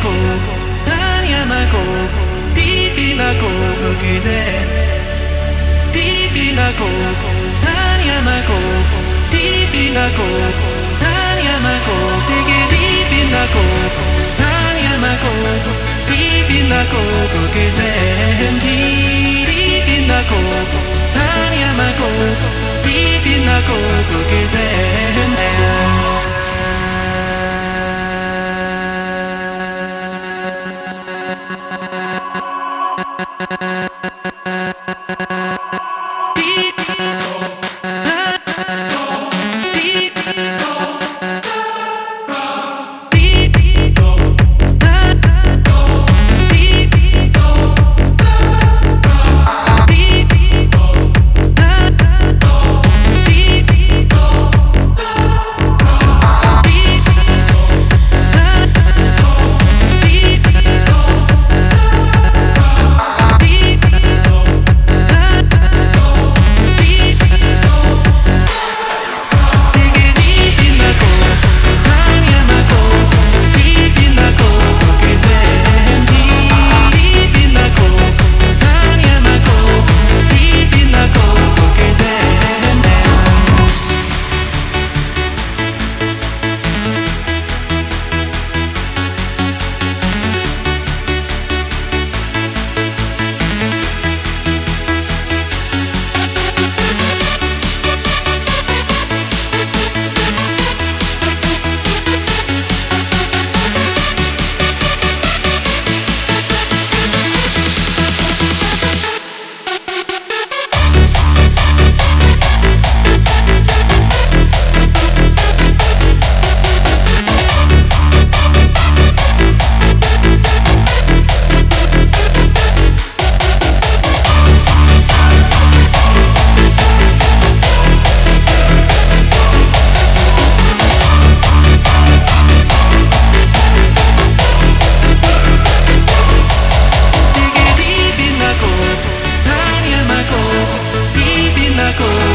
こう何やまこうディープなこう無気ぜディープなこう何やまこうディープなこう何やまこうディゲディープなこう何やまこうディープなこう無気ぜディープなこう何やまこうディープなこう無気ぜこう